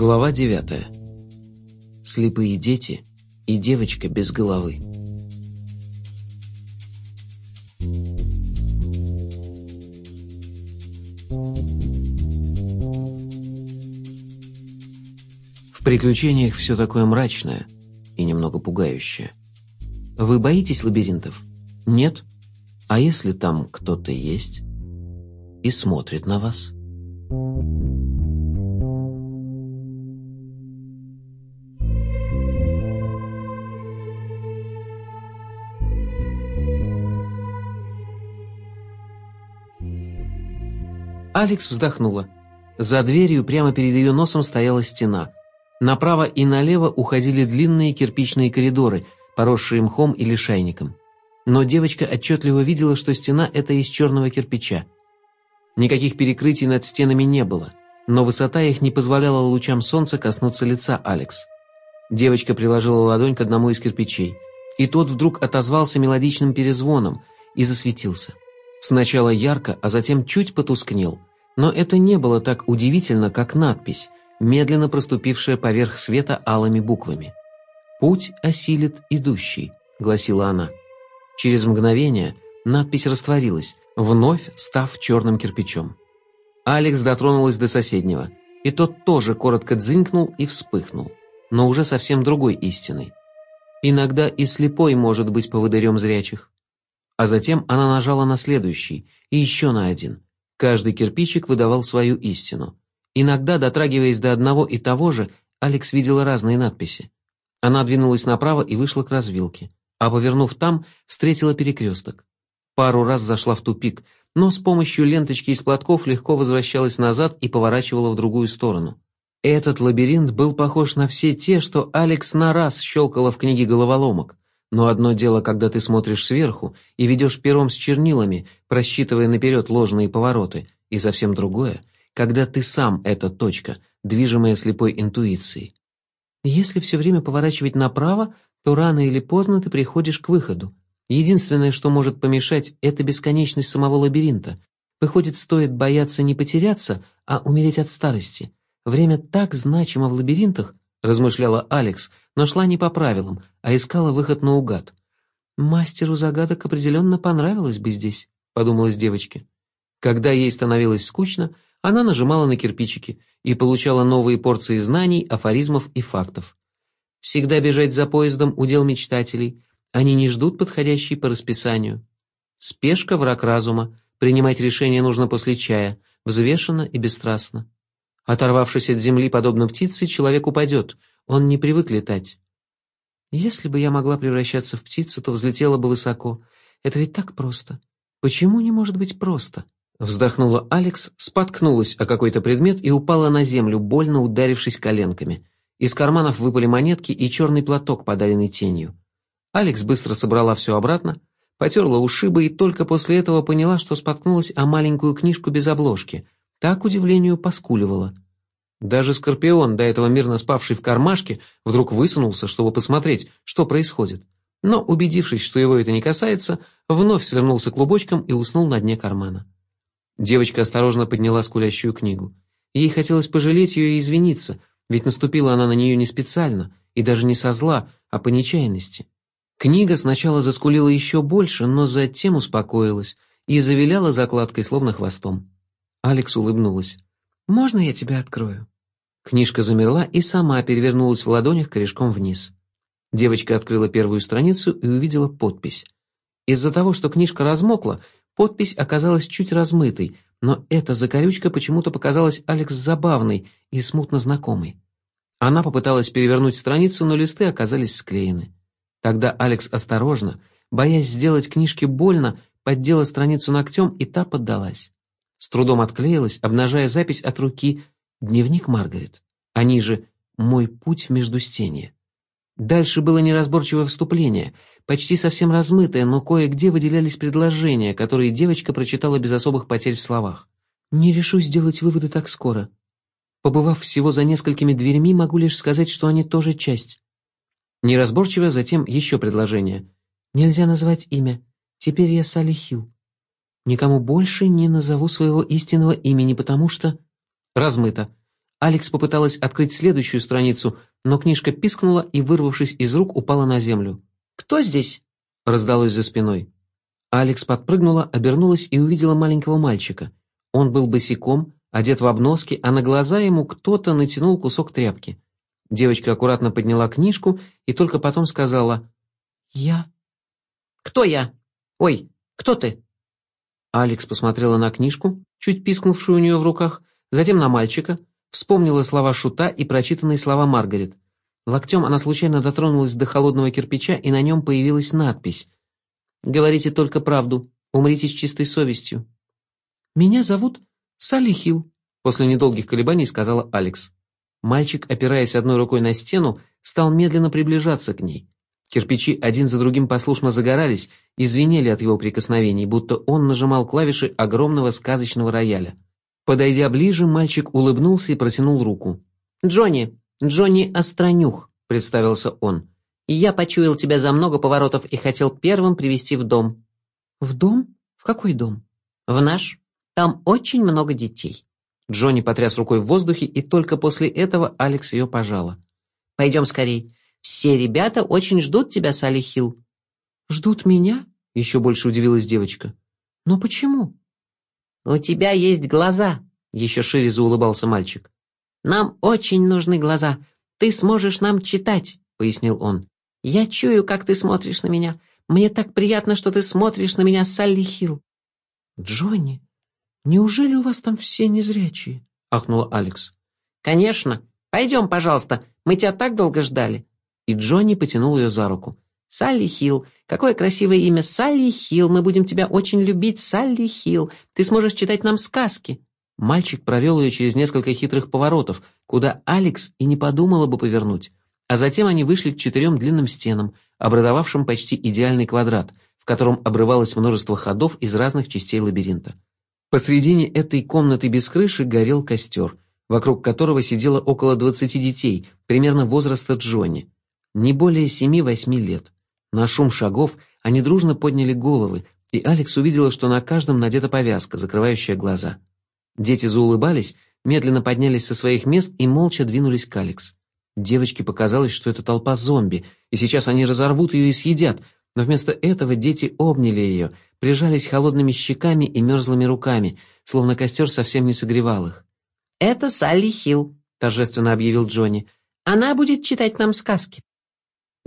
Глава 9. Слепые дети и девочка без головы. В приключениях все такое мрачное и немного пугающее. Вы боитесь лабиринтов? Нет? А если там кто-то есть и смотрит на вас? Алекс вздохнула. За дверью прямо перед ее носом стояла стена. Направо и налево уходили длинные кирпичные коридоры, поросшие мхом или шайником. Но девочка отчетливо видела, что стена эта из черного кирпича. Никаких перекрытий над стенами не было, но высота их не позволяла лучам солнца коснуться лица Алекс. Девочка приложила ладонь к одному из кирпичей, и тот вдруг отозвался мелодичным перезвоном и засветился. Сначала ярко, а затем чуть потускнел – но это не было так удивительно, как надпись, медленно проступившая поверх света алыми буквами. «Путь осилит идущий», — гласила она. Через мгновение надпись растворилась, вновь став черным кирпичом. Алекс дотронулась до соседнего, и тот тоже коротко дзынькнул и вспыхнул, но уже совсем другой истиной. Иногда и слепой может быть поводырем зрячих. А затем она нажала на следующий, и еще на один — Каждый кирпичик выдавал свою истину. Иногда, дотрагиваясь до одного и того же, Алекс видела разные надписи. Она двинулась направо и вышла к развилке, а повернув там, встретила перекресток. Пару раз зашла в тупик, но с помощью ленточки из платков легко возвращалась назад и поворачивала в другую сторону. Этот лабиринт был похож на все те, что Алекс на раз щелкала в книге головоломок. Но одно дело, когда ты смотришь сверху и ведешь пером с чернилами, просчитывая наперед ложные повороты, и совсем другое, когда ты сам эта точка, движимая слепой интуицией. Если все время поворачивать направо, то рано или поздно ты приходишь к выходу. Единственное, что может помешать, это бесконечность самого лабиринта. Выходит, стоит бояться не потеряться, а умереть от старости. Время так значимо в лабиринтах, размышляла Алекс, но шла не по правилам, а искала выход наугад. «Мастеру загадок определенно понравилось бы здесь», — подумалась девочке. Когда ей становилось скучно, она нажимала на кирпичики и получала новые порции знаний, афоризмов и фактов. Всегда бежать за поездом – удел мечтателей. Они не ждут подходящей по расписанию. Спешка – враг разума. Принимать решение нужно после чая, взвешенно и бесстрастно. Оторвавшись от земли, подобно птице, человек упадет. Он не привык летать. Если бы я могла превращаться в птицу, то взлетела бы высоко. Это ведь так просто. Почему не может быть просто? Вздохнула Алекс, споткнулась о какой-то предмет и упала на землю, больно ударившись коленками. Из карманов выпали монетки и черный платок, подаренный тенью. Алекс быстро собрала все обратно, потерла ушибы и только после этого поняла, что споткнулась о маленькую книжку без обложки. Так, удивлению, поскуливала. Даже Скорпион, до этого мирно спавший в кармашке, вдруг высунулся, чтобы посмотреть, что происходит. Но, убедившись, что его это не касается, вновь свернулся клубочком и уснул на дне кармана. Девочка осторожно подняла скулящую книгу. Ей хотелось пожалеть ее и извиниться, ведь наступила она на нее не специально, и даже не со зла, а по нечаянности. Книга сначала заскулила еще больше, но затем успокоилась и завиляла закладкой, словно хвостом. Алекс улыбнулась. «Можно я тебя открою?» Книжка замерла и сама перевернулась в ладонях корешком вниз. Девочка открыла первую страницу и увидела подпись. Из-за того, что книжка размокла, подпись оказалась чуть размытой, но эта закорючка почему-то показалась Алекс забавной и смутно знакомой. Она попыталась перевернуть страницу, но листы оказались склеены. Тогда Алекс осторожно, боясь сделать книжке больно, поддела страницу ногтем, и та поддалась. С трудом отклеилась, обнажая запись от руки «Дневник Маргарет», а ниже «Мой путь в междустенье». Дальше было неразборчивое вступление, почти совсем размытое, но кое-где выделялись предложения, которые девочка прочитала без особых потерь в словах. «Не решу сделать выводы так скоро. Побывав всего за несколькими дверьми, могу лишь сказать, что они тоже часть». Неразборчиво затем еще предложение. «Нельзя назвать имя. Теперь я Салли Хилл. Никому больше не назову своего истинного имени, потому что...» Размыто. Алекс попыталась открыть следующую страницу, но книжка пискнула и, вырвавшись из рук, упала на землю. «Кто здесь?» — раздалось за спиной. Алекс подпрыгнула, обернулась и увидела маленького мальчика. Он был босиком, одет в обноски, а на глаза ему кто-то натянул кусок тряпки. Девочка аккуратно подняла книжку и только потом сказала «Я». «Кто я? Ой, кто ты?» Алекс посмотрела на книжку, чуть пискнувшую у нее в руках, затем на мальчика, вспомнила слова Шута и прочитанные слова Маргарет. Локтем она случайно дотронулась до холодного кирпича, и на нем появилась надпись «Говорите только правду, умрите с чистой совестью». «Меня зовут Салли Хилл», — после недолгих колебаний сказала Алекс. Мальчик, опираясь одной рукой на стену, стал медленно приближаться к ней. Кирпичи один за другим послушно загорались и звенели от его прикосновений, будто он нажимал клавиши огромного сказочного рояля. Подойдя ближе, мальчик улыбнулся и протянул руку. «Джонни, Джонни Остронюх», — представился он. «И я почуял тебя за много поворотов и хотел первым привести в дом». «В дом? В какой дом?» «В наш. Там очень много детей». Джонни потряс рукой в воздухе, и только после этого Алекс ее пожала. «Пойдем скорей. Все ребята очень ждут тебя, Салли Хилл». «Ждут меня?» — еще больше удивилась девочка. «Но почему?» «У тебя есть глаза», — еще шире заулыбался мальчик. «Нам очень нужны глаза. Ты сможешь нам читать», — пояснил он. «Я чую, как ты смотришь на меня. Мне так приятно, что ты смотришь на меня, Салли Хилл». «Джонни, неужели у вас там все незрячие?» — ахнула Алекс. «Конечно. Пойдем, пожалуйста. Мы тебя так долго ждали» и Джонни потянул ее за руку. «Салли Хилл! Какое красивое имя! Салли Хилл! Мы будем тебя очень любить, Салли Хилл! Ты сможешь читать нам сказки!» Мальчик провел ее через несколько хитрых поворотов, куда Алекс и не подумала бы повернуть. А затем они вышли к четырем длинным стенам, образовавшим почти идеальный квадрат, в котором обрывалось множество ходов из разных частей лабиринта. Посредине этой комнаты без крыши горел костер, вокруг которого сидело около двадцати детей, примерно возраста Джонни не более семи-восьми лет. На шум шагов они дружно подняли головы, и Алекс увидела, что на каждом надета повязка, закрывающая глаза. Дети заулыбались, медленно поднялись со своих мест и молча двинулись к Алекс. Девочке показалось, что это толпа зомби, и сейчас они разорвут ее и съедят, но вместо этого дети обняли ее, прижались холодными щеками и мерзлыми руками, словно костер совсем не согревал их. «Это Салли Хилл», — торжественно объявил Джонни. «Она будет читать нам сказки».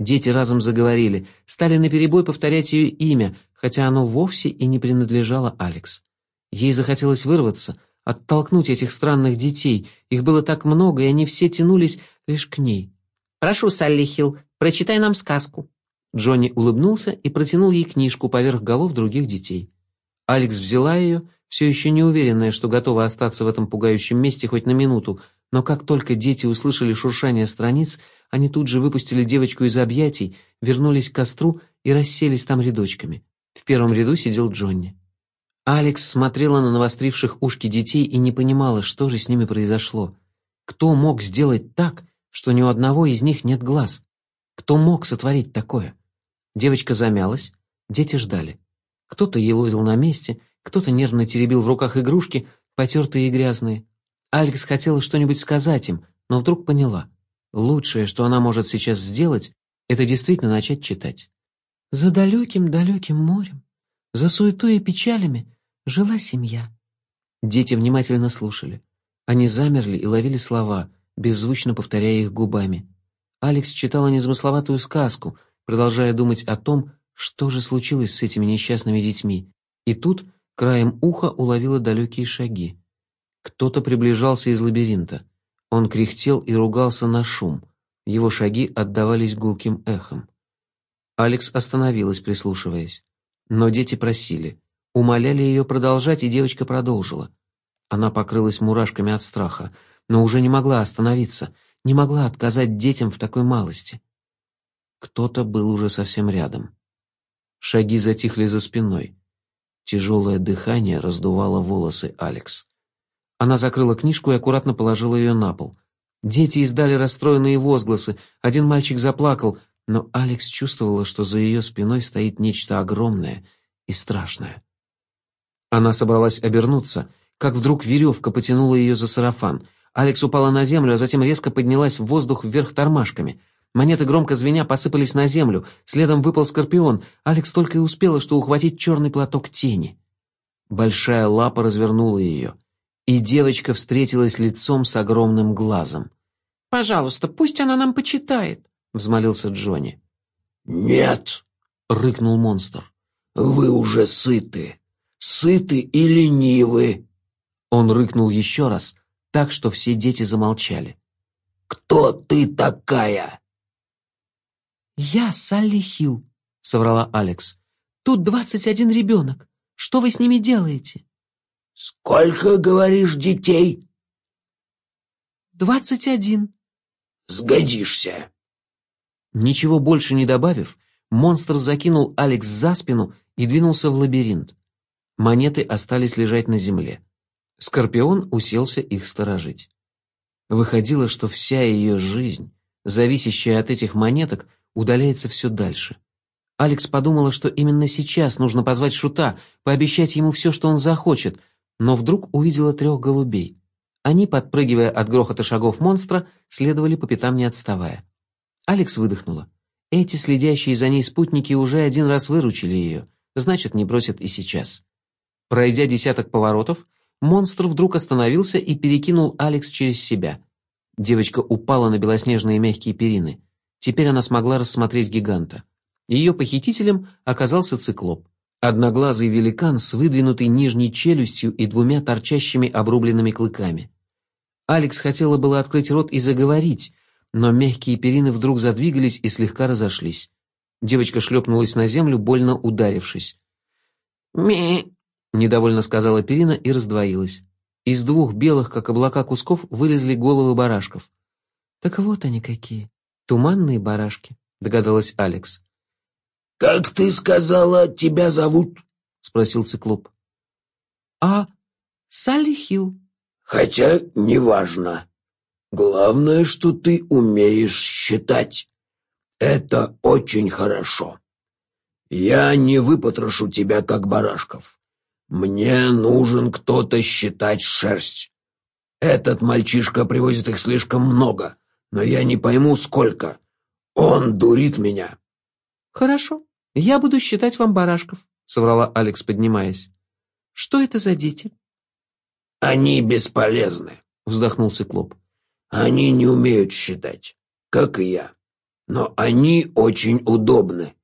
Дети разом заговорили, стали наперебой повторять ее имя, хотя оно вовсе и не принадлежало Алекс. Ей захотелось вырваться, оттолкнуть этих странных детей. Их было так много, и они все тянулись лишь к ней. «Прошу, Салли Хилл, прочитай нам сказку». Джонни улыбнулся и протянул ей книжку поверх голов других детей. Алекс взяла ее, все еще не уверенная, что готова остаться в этом пугающем месте хоть на минуту, но как только дети услышали шуршание страниц, они тут же выпустили девочку из объятий, вернулись к костру и расселись там рядочками. В первом ряду сидел Джонни. Алекс смотрела на навостривших ушки детей и не понимала, что же с ними произошло. Кто мог сделать так, что ни у одного из них нет глаз? Кто мог сотворить такое? Девочка замялась, дети ждали. Кто-то елозил на месте, кто-то нервно теребил в руках игрушки, потертые и грязные. Алекс хотела что-нибудь сказать им, но вдруг поняла. Лучшее, что она может сейчас сделать, это действительно начать читать. За далеким-далеким морем, за суетой и печалями жила семья. Дети внимательно слушали. Они замерли и ловили слова, беззвучно повторяя их губами. Алекс читала незамысловатую сказку, продолжая думать о том, что же случилось с этими несчастными детьми. И тут краем уха уловила далекие шаги. Кто-то приближался из лабиринта. Он кряхтел и ругался на шум. Его шаги отдавались гулким эхом. Алекс остановилась, прислушиваясь. Но дети просили. Умоляли ее продолжать, и девочка продолжила. Она покрылась мурашками от страха, но уже не могла остановиться, не могла отказать детям в такой малости. Кто-то был уже совсем рядом. Шаги затихли за спиной. Тяжелое дыхание раздувало волосы Алекс. Она закрыла книжку и аккуратно положила ее на пол. Дети издали расстроенные возгласы, один мальчик заплакал, но Алекс чувствовала, что за ее спиной стоит нечто огромное и страшное. Она собралась обернуться, как вдруг веревка потянула ее за сарафан. Алекс упала на землю, а затем резко поднялась в воздух вверх тормашками. Монеты громко звеня посыпались на землю, следом выпал скорпион. Алекс только и успела, что ухватить черный платок тени. Большая лапа развернула ее, и девочка встретилась лицом с огромным глазом. «Пожалуйста, пусть она нам почитает», — взмолился Джонни. «Нет», — рыкнул монстр. «Вы уже сыты. Сыты и ленивы». Он рыкнул еще раз, так что все дети замолчали. «Кто ты такая?» «Я Салли Хилл», — соврала Алекс. «Тут двадцать один ребенок. Что вы с ними делаете?» «Сколько, говоришь, детей?» «Двадцать один». «Сгодишься». Ничего больше не добавив, монстр закинул Алекс за спину и двинулся в лабиринт. Монеты остались лежать на земле. Скорпион уселся их сторожить. Выходило, что вся ее жизнь, зависящая от этих монеток, удаляется все дальше. Алекс подумала, что именно сейчас нужно позвать Шута, пообещать ему все, что он захочет, но вдруг увидела трех голубей. Они, подпрыгивая от грохота шагов монстра, следовали по пятам не отставая. Алекс выдохнула. Эти следящие за ней спутники уже один раз выручили ее, значит, не бросят и сейчас. Пройдя десяток поворотов, монстр вдруг остановился и перекинул Алекс через себя. Девочка упала на белоснежные мягкие перины. Теперь она смогла рассмотреть гиганта. Ее похитителем оказался циклоп. Одноглазый великан с выдвинутой нижней челюстью и двумя торчащими обрубленными клыками. Алекс хотела было открыть рот и заговорить, но мягкие перины вдруг задвигались и слегка разошлись. Девочка шлепнулась на землю, больно ударившись. «Ми!» — недовольно сказала перина и раздвоилась. Из двух белых, как облака, кусков вылезли головы барашков. «Так вот они какие, туманные барашки», — догадалась Алекс. «Как ты сказала, тебя зовут?» — спросил циклоп. «А, Салли Хилл». «Хотя неважно. Главное, что ты умеешь считать. Это очень хорошо. Я не выпотрошу тебя, как барашков. Мне нужен кто-то считать шерсть. Этот мальчишка привозит их слишком много, но я не пойму, сколько. Он дурит меня». «Хорошо, я буду считать вам барашков», — соврала Алекс, поднимаясь. «Что это за дети?» «Они бесполезны», — вздохнул циклоп. Они не умеют считать, как и я. Но они очень удобны,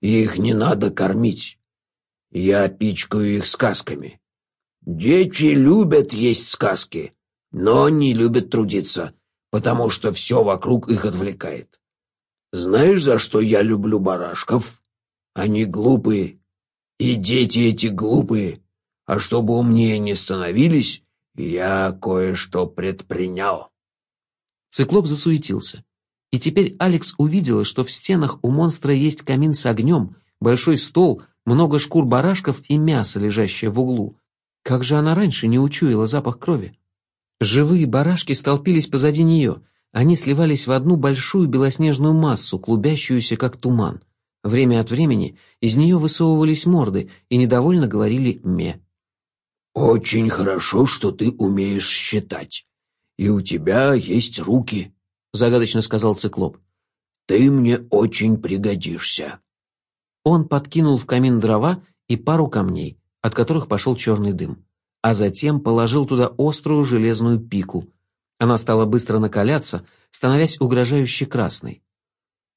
и их не надо кормить. Я пичкаю их сказками. Дети любят есть сказки, но не любят трудиться, потому что все вокруг их отвлекает. Знаешь, за что я люблю барашков? Они глупые, и дети эти глупые. А чтобы умнее не становились, я кое-что предпринял. Циклоп засуетился. И теперь Алекс увидела, что в стенах у монстра есть камин с огнем, большой стол, много шкур барашков и мясо, лежащее в углу. Как же она раньше не учуяла запах крови? Живые барашки столпились позади нее. Они сливались в одну большую белоснежную массу, клубящуюся как туман. Время от времени из нее высовывались морды и недовольно говорили «ме». «Очень хорошо, что ты умеешь считать», и у тебя есть руки», — загадочно сказал циклоп. «Ты мне очень пригодишься». Он подкинул в камин дрова и пару камней, от которых пошел черный дым, а затем положил туда острую железную пику. Она стала быстро накаляться, становясь угрожающе красной.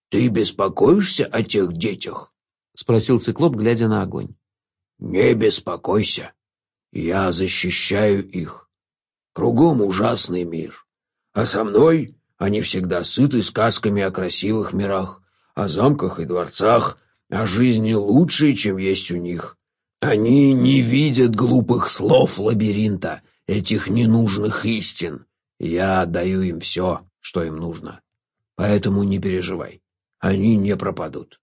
«Ты беспокоишься о тех детях?» — спросил циклоп, глядя на огонь. «Не беспокойся. Я защищаю их. Кругом ужасный мир. А со мной они всегда сыты сказками о красивых мирах, о замках и дворцах, о жизни лучшей, чем есть у них. Они не видят глупых слов лабиринта, этих ненужных истин. Я даю им все, что им нужно. Поэтому не переживай, они не пропадут.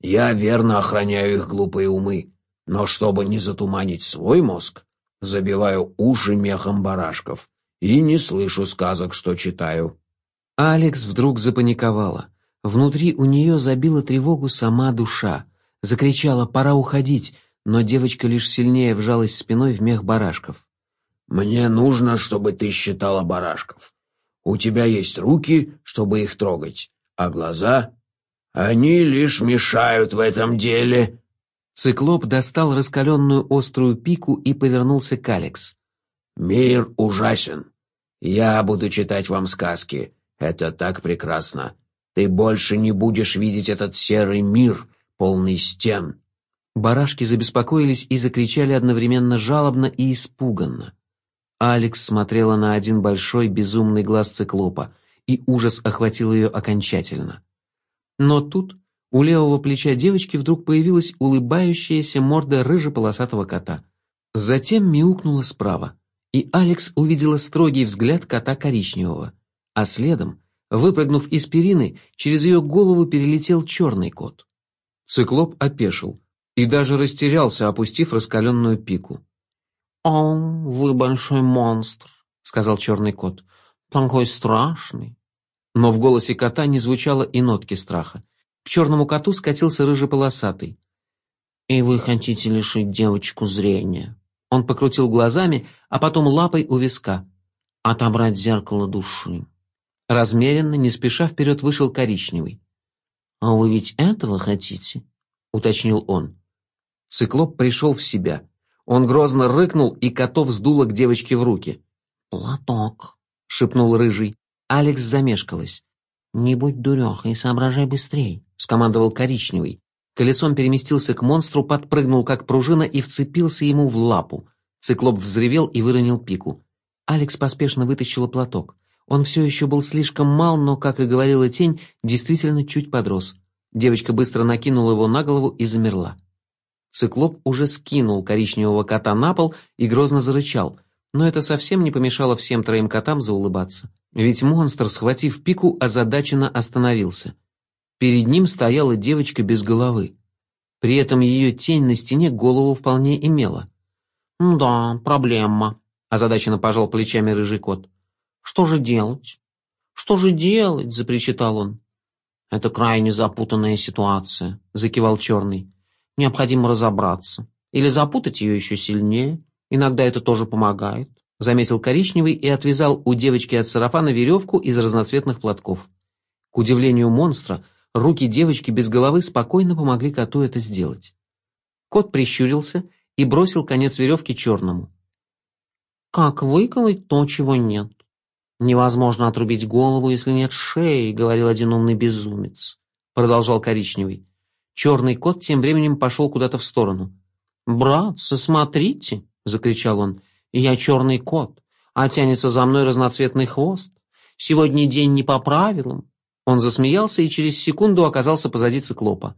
Я верно охраняю их глупые умы, но чтобы не затуманить свой мозг, забиваю уши мехом барашков и не слышу сказок, что читаю». Алекс вдруг запаниковала. Внутри у нее забила тревогу сама душа. Закричала «пора уходить», но девочка лишь сильнее вжалась спиной в мех барашков. Мне нужно, чтобы ты считала барашков. У тебя есть руки, чтобы их трогать, а глаза... Они лишь мешают в этом деле». Циклоп достал раскаленную острую пику и повернулся к Алекс. «Мир ужасен. Я буду читать вам сказки. Это так прекрасно. Ты больше не будешь видеть этот серый мир, полный стен». Барашки забеспокоились и закричали одновременно жалобно и испуганно. Алекс смотрела на один большой безумный глаз циклопа, и ужас охватил ее окончательно. Но тут у левого плеча девочки вдруг появилась улыбающаяся морда рыжеполосатого кота. Затем мяукнула справа, и Алекс увидела строгий взгляд кота коричневого, а следом, выпрыгнув из перины, через ее голову перелетел черный кот. Циклоп опешил и даже растерялся, опустив раскаленную пику. «О, вы большой монстр», — сказал черный кот. «Такой страшный». Но в голосе кота не звучало и нотки страха. К черному коту скатился рыжеполосатый. «И вы хотите лишить девочку зрения?» Он покрутил глазами, а потом лапой у виска. «Отобрать зеркало души». Размеренно, не спеша вперед вышел коричневый. «А вы ведь этого хотите?» — уточнил он. Циклоп пришел в себя. Он грозно рыкнул, и котов сдуло к девочке в руки. «Платок», — шепнул рыжий. Алекс замешкалась. «Не будь дурехой, соображай быстрей», — скомандовал коричневый. Колесом переместился к монстру, подпрыгнул как пружина и вцепился ему в лапу. Циклоп взревел и выронил пику. Алекс поспешно вытащила платок. Он все еще был слишком мал, но, как и говорила тень, действительно чуть подрос. Девочка быстро накинула его на голову и замерла. Циклоп уже скинул коричневого кота на пол и грозно зарычал, но это совсем не помешало всем троим котам заулыбаться. Ведь монстр, схватив пику, озадаченно остановился. Перед ним стояла девочка без головы. При этом ее тень на стене голову вполне имела. «Да, проблема», — озадаченно пожал плечами рыжий кот. «Что же делать?» «Что же делать?» — запричитал он. «Это крайне запутанная ситуация», — закивал черный. Необходимо разобраться. Или запутать ее еще сильнее. Иногда это тоже помогает. Заметил коричневый и отвязал у девочки от сарафана веревку из разноцветных платков. К удивлению монстра, руки девочки без головы спокойно помогли коту это сделать. Кот прищурился и бросил конец веревки черному. «Как выколоть то, чего нет? Невозможно отрубить голову, если нет шеи», — говорил один умный безумец. Продолжал коричневый. Черный кот тем временем пошел куда-то в сторону. «Братцы, смотрите!» — закричал он. «Я черный кот, а тянется за мной разноцветный хвост. Сегодня день не по правилам». Он засмеялся и через секунду оказался позади циклопа.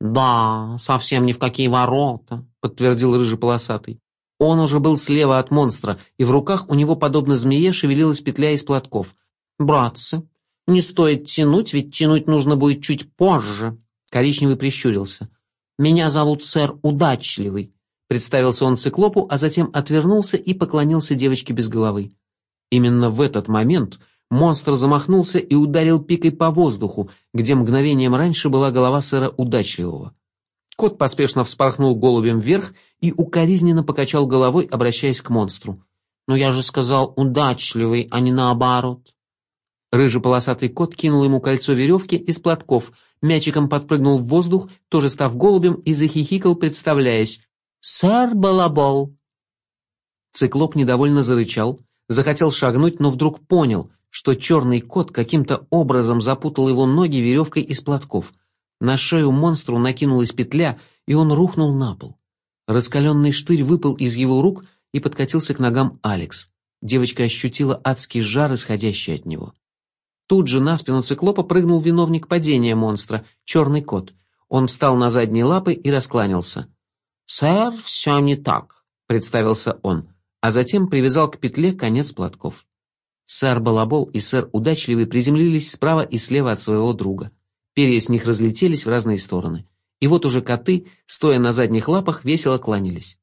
«Да, совсем ни в какие ворота», — подтвердил рыжий полосатый. Он уже был слева от монстра, и в руках у него, подобно змее, шевелилась петля из платков. «Братцы, не стоит тянуть, ведь тянуть нужно будет чуть позже», Коричневый прищурился. «Меня зовут сэр Удачливый», — представился он циклопу, а затем отвернулся и поклонился девочке без головы. Именно в этот момент монстр замахнулся и ударил пикой по воздуху, где мгновением раньше была голова сэра Удачливого. Кот поспешно вспорхнул голубем вверх и укоризненно покачал головой, обращаясь к монстру. «Но я же сказал удачливый, а не наоборот». Рыжий полосатый кот кинул ему кольцо веревки из платков — мячиком подпрыгнул в воздух, тоже став голубем, и захихикал, представляясь. «Сэр Балабол!» Циклоп недовольно зарычал, захотел шагнуть, но вдруг понял, что черный кот каким-то образом запутал его ноги веревкой из платков. На шею монстру накинулась петля, и он рухнул на пол. Раскаленный штырь выпал из его рук и подкатился к ногам Алекс. Девочка ощутила адский жар, исходящий от него. Тут же на спину циклопа прыгнул виновник падения монстра, черный кот. Он встал на задние лапы и раскланялся. «Сэр, все не так», — представился он, а затем привязал к петле конец платков. Сэр Балабол и сэр Удачливый приземлились справа и слева от своего друга. Перья с них разлетелись в разные стороны. И вот уже коты, стоя на задних лапах, весело кланялись.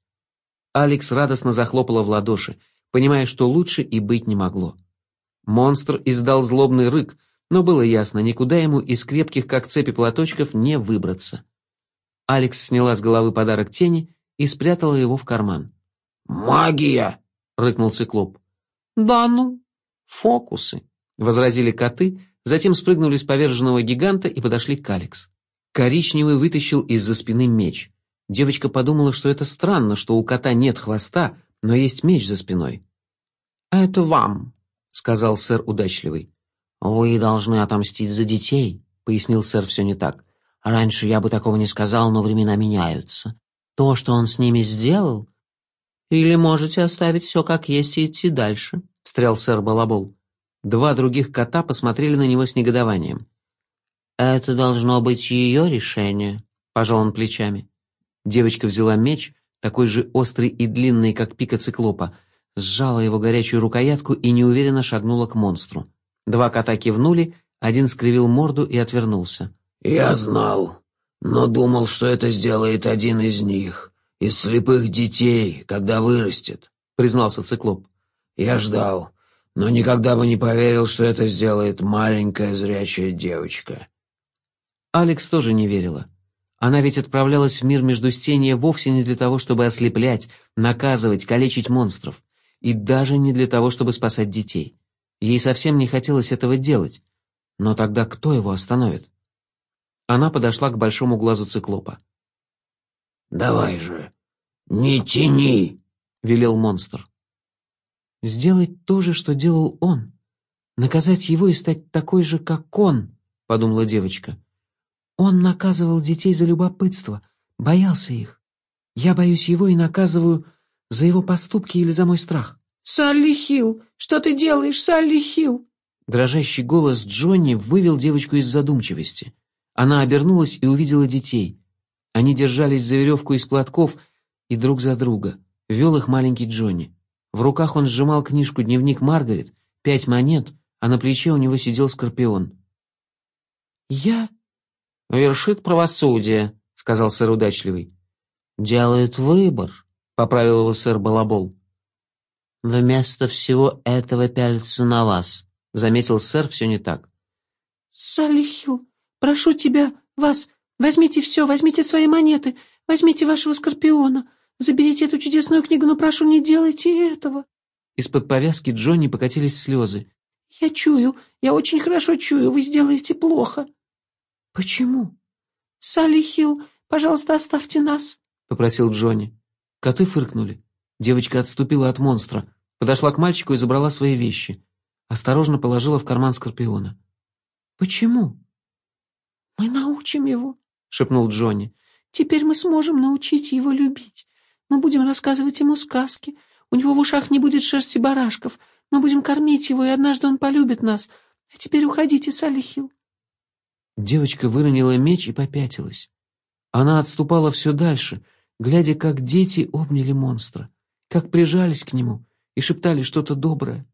Алекс радостно захлопала в ладоши, понимая, что лучше и быть не могло. Монстр издал злобный рык, но было ясно, никуда ему из крепких, как цепи платочков, не выбраться. Алекс сняла с головы подарок тени и спрятала его в карман. «Магия!» — рыкнул циклоп. «Да ну, фокусы», — возразили коты, затем спрыгнули с поверженного гиганта и подошли к Алекс. Коричневый вытащил из-за спины меч. Девочка подумала, что это странно, что у кота нет хвоста, но есть меч за спиной. «А «Это вам», — сказал сэр удачливый. «Вы должны отомстить за детей», — пояснил сэр все не так. «Раньше я бы такого не сказал, но времена меняются. То, что он с ними сделал...» «Или можете оставить все как есть и идти дальше», — встрял сэр Балабол. Два других кота посмотрели на него с негодованием. «Это должно быть ее решение», — пожал он плечами. Девочка взяла меч, такой же острый и длинный, как пика циклопа, сжала его горячую рукоятку и неуверенно шагнула к монстру. Два кота кивнули, один скривил морду и отвернулся. «Я знал, но думал, что это сделает один из них, из слепых детей, когда вырастет», — признался циклоп. «Я ждал, но никогда бы не поверил, что это сделает маленькая зрячая девочка». Алекс тоже не верила. Она ведь отправлялась в мир Междустения вовсе не для того, чтобы ослеплять, наказывать, калечить монстров. И даже не для того, чтобы спасать детей. Ей совсем не хотелось этого делать. Но тогда кто его остановит? Она подошла к большому глазу циклопа. «Давай же, не тяни!» — велел монстр. «Сделать то же, что делал он. Наказать его и стать такой же, как он», — подумала девочка. Он наказывал детей за любопытство, боялся их. Я боюсь его и наказываю за его поступки или за мой страх. «Салли Хилл! Что ты делаешь, Салли Хилл?» Дрожащий голос Джонни вывел девочку из задумчивости. Она обернулась и увидела детей. Они держались за веревку из платков и друг за друга. Вел их маленький Джонни. В руках он сжимал книжку-дневник Маргарет, пять монет, а на плече у него сидел скорпион. «Я «Вершит правосудие», — сказал сэр удачливый. «Делает выбор», — поправил его сэр Балабол. «Вместо всего этого пялится на вас», — заметил сэр все не так. «Салли Хилл, прошу тебя, вас, возьмите все, возьмите свои монеты, возьмите вашего скорпиона, заберите эту чудесную книгу, но прошу, не делайте этого». Из-под повязки Джонни покатились слезы. «Я чую, я очень хорошо чую, вы сделаете плохо». «Почему?» «Салли Хилл, пожалуйста, оставьте нас», — попросил Джонни. Коты фыркнули. Девочка отступила от монстра, подошла к мальчику и забрала свои вещи. Осторожно положила в карман Скорпиона. «Почему?» «Мы научим его», — шепнул Джонни. «Теперь мы сможем научить его любить. Мы будем рассказывать ему сказки. У него в ушах не будет шерсти барашков. Мы будем кормить его, и однажды он полюбит нас. А теперь уходите, Салли Хилл. Девочка выронила меч и попятилась. Она отступала все дальше, глядя, как дети обняли монстра, как прижались к нему и шептали что-то доброе.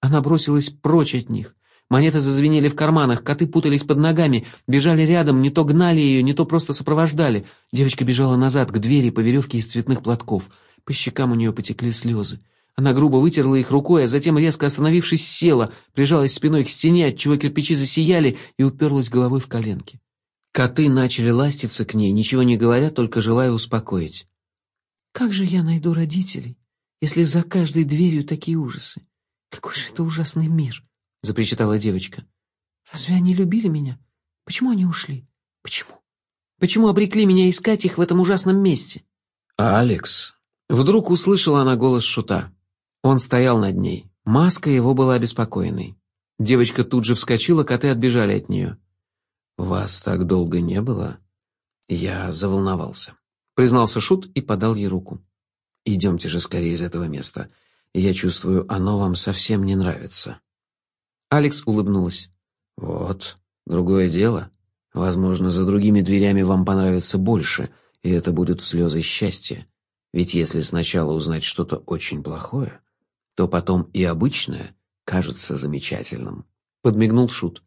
Она бросилась прочь от них. Монеты зазвенели в карманах, коты путались под ногами, бежали рядом, не то гнали ее, не то просто сопровождали. Девочка бежала назад, к двери по веревке из цветных платков. По щекам у нее потекли слезы. Она грубо вытерла их рукой, а затем, резко остановившись, села, прижалась спиной к стене, отчего кирпичи засияли, и уперлась головой в коленки. Коты начали ластиться к ней, ничего не говоря, только желая успокоить. «Как же я найду родителей, если за каждой дверью такие ужасы? Какой же это ужасный мир!» — запричитала девочка. «Разве они любили меня? Почему они ушли? Почему? Почему обрекли меня искать их в этом ужасном месте?» «А Алекс...» Вдруг услышала она голос Шута. Он стоял над ней. Маска его была обеспокоенной. Девочка тут же вскочила, коты отбежали от нее. «Вас так долго не было?» Я заволновался. Признался Шут и подал ей руку. «Идемте же скорее из этого места. Я чувствую, оно вам совсем не нравится». Алекс улыбнулась. «Вот, другое дело. Возможно, за другими дверями вам понравится больше, и это будут слезы счастья. Ведь если сначала узнать что-то очень плохое, то потом и обычное кажется замечательным. Подмигнул Шут.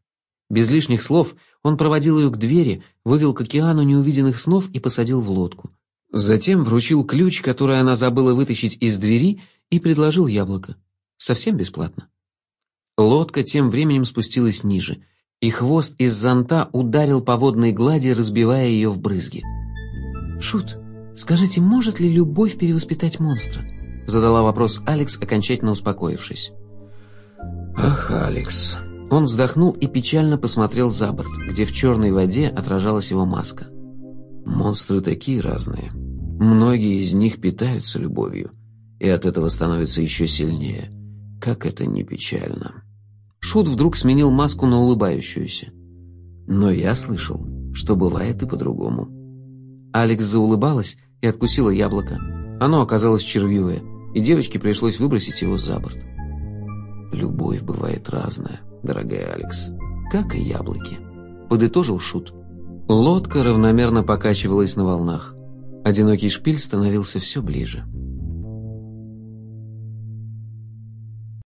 Без лишних слов он проводил ее к двери, вывел к океану неувиденных снов и посадил в лодку. Затем вручил ключ, который она забыла вытащить из двери, и предложил яблоко. Совсем бесплатно. Лодка тем временем спустилась ниже, и хвост из зонта ударил по водной глади, разбивая ее в брызги. «Шут, скажите, может ли любовь перевоспитать монстра?» Задала вопрос Алекс, окончательно успокоившись. «Ах, Алекс!» Он вздохнул и печально посмотрел за борт, где в черной воде отражалась его маска. «Монстры такие разные. Многие из них питаются любовью, и от этого становятся еще сильнее. Как это не печально!» Шут вдруг сменил маску на улыбающуюся. «Но я слышал, что бывает и по-другому». Алекс заулыбалась и откусила яблоко. Оно оказалось червивое, и девочке пришлось выбросить его за борт. «Любовь бывает разная, дорогая Алекс, как и яблоки», — подытожил Шут. Лодка равномерно покачивалась на волнах. Одинокий шпиль становился все ближе.